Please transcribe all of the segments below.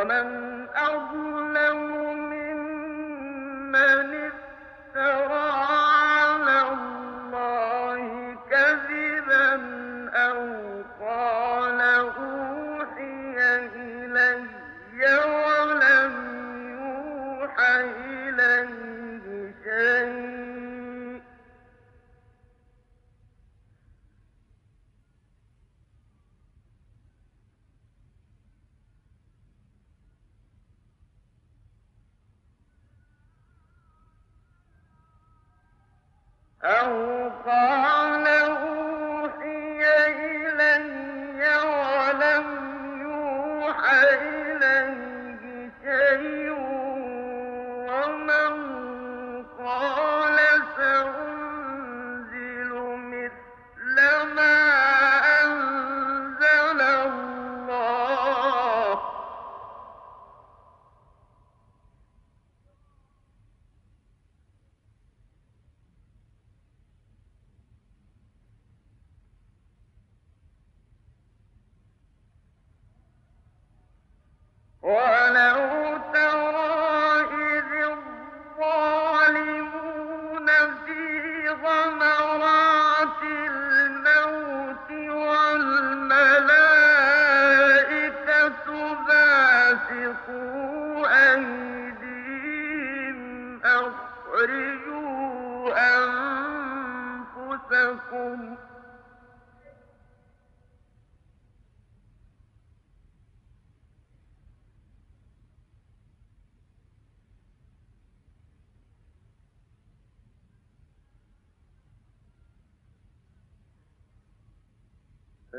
ومن أظلم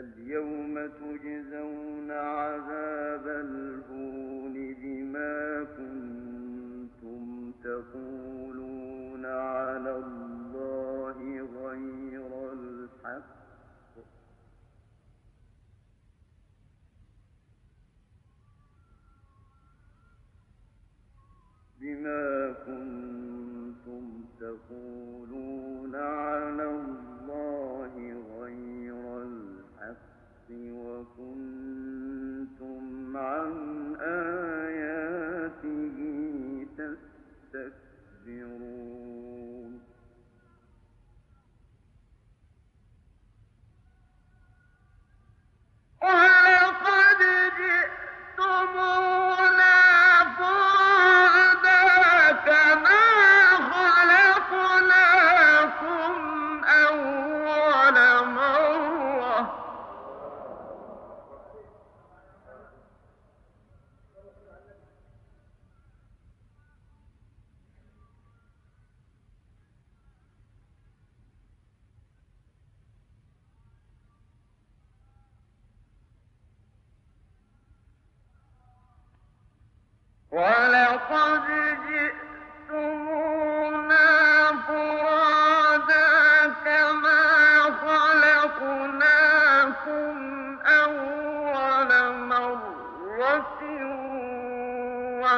فاليوم تجزون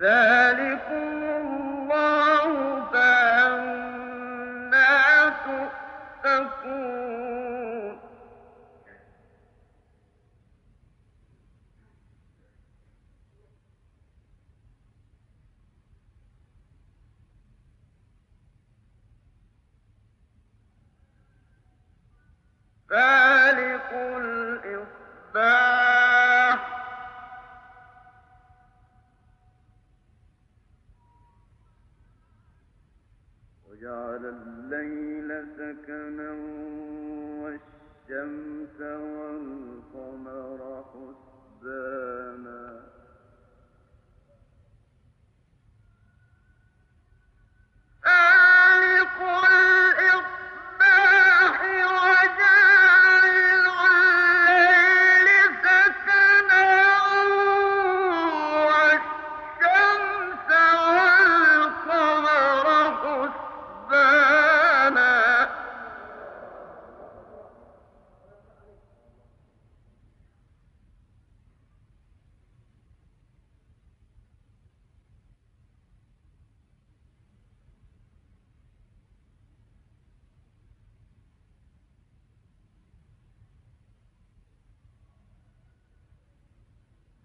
ذلكم الله فأنا تؤفكون فالق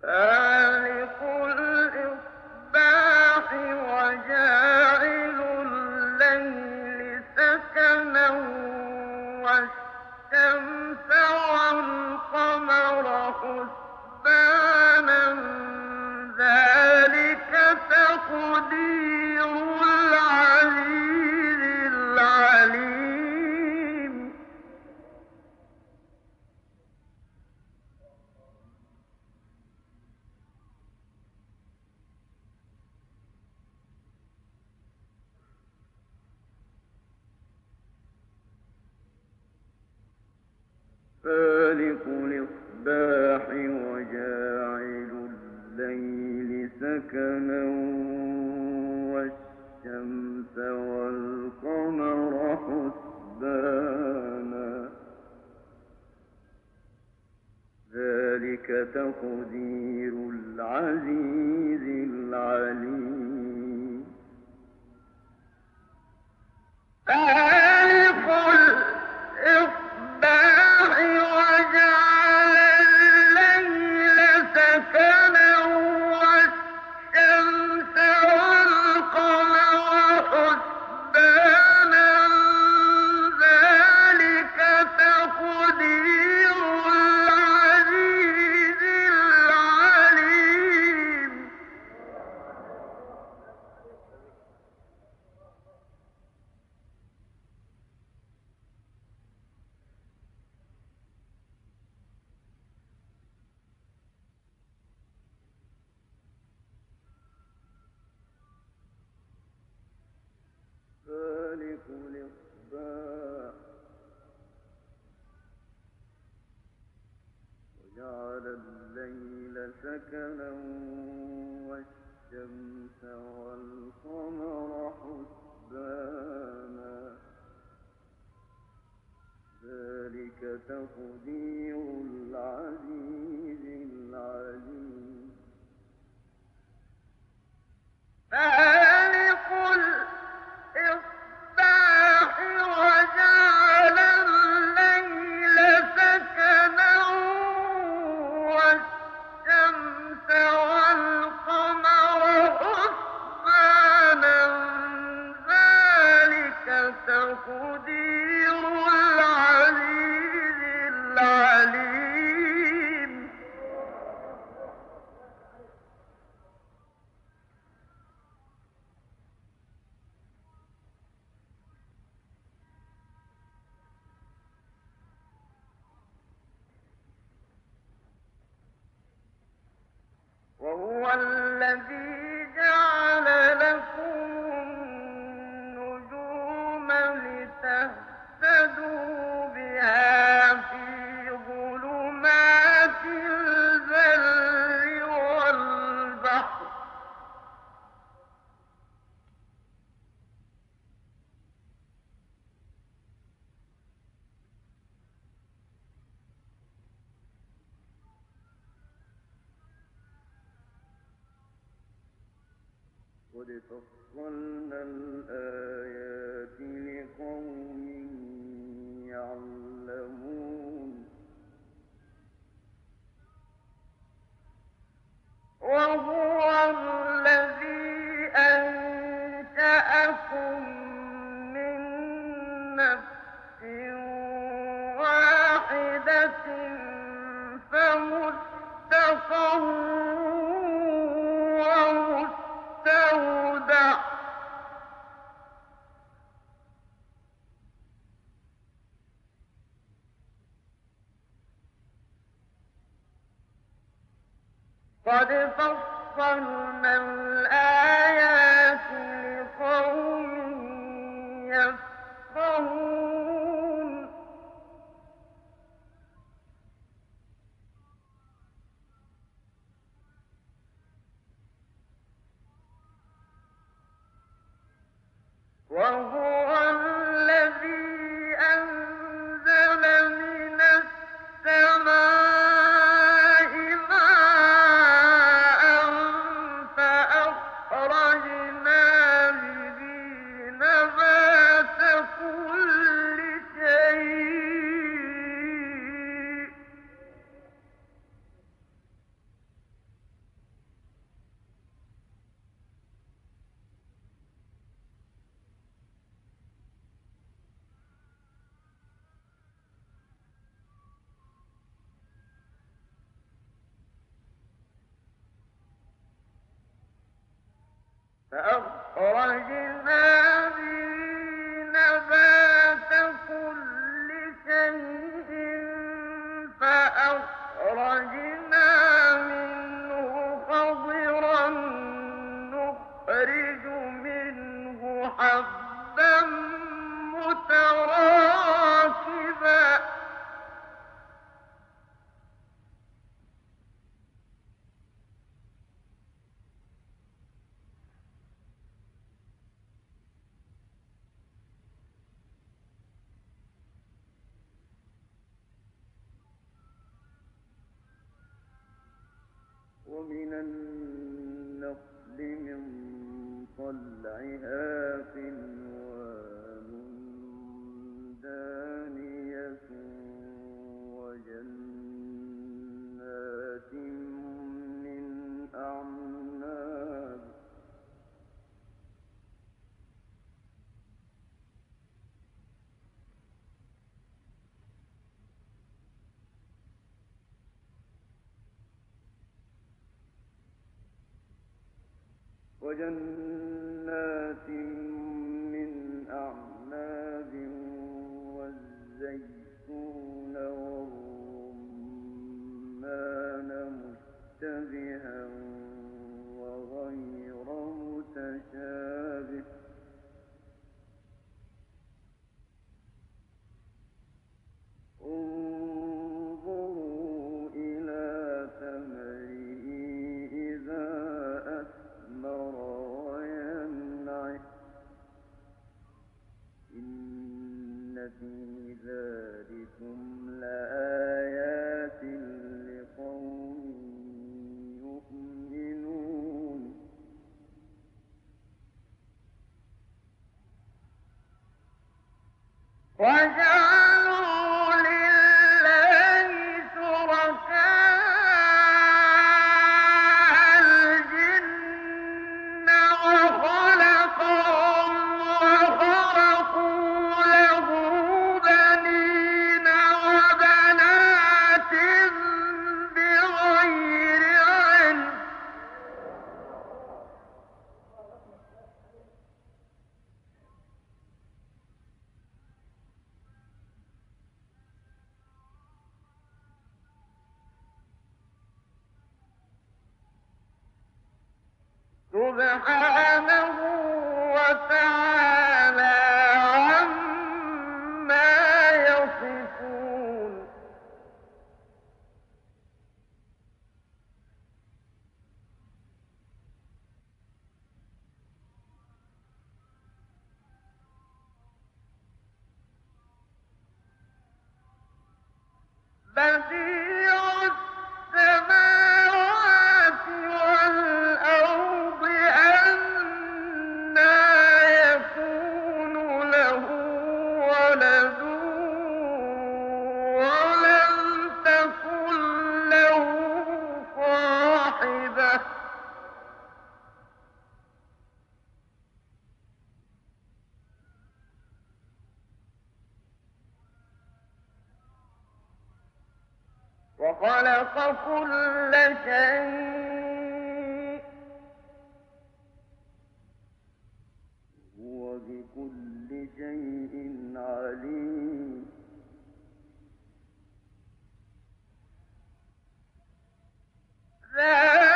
Uh, مثلا والشمس والقمر حسبانا ذلك تقدير خذي قلنا الآن طلعها قنوان دانية وجنات من أعناب وجنات جنات فبيع السماء خلق كل شيء. هو بكل شيء عليم. ذلك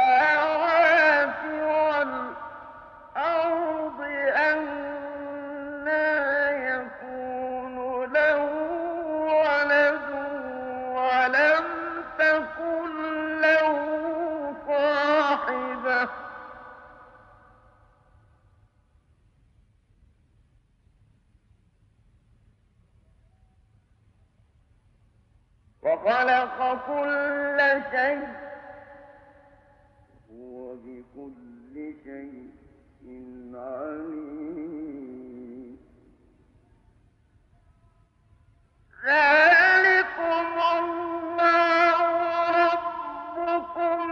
السماوات والأرض أن وخلق كل شيء هو بكل شيء عليم. ذلكم الله ربكم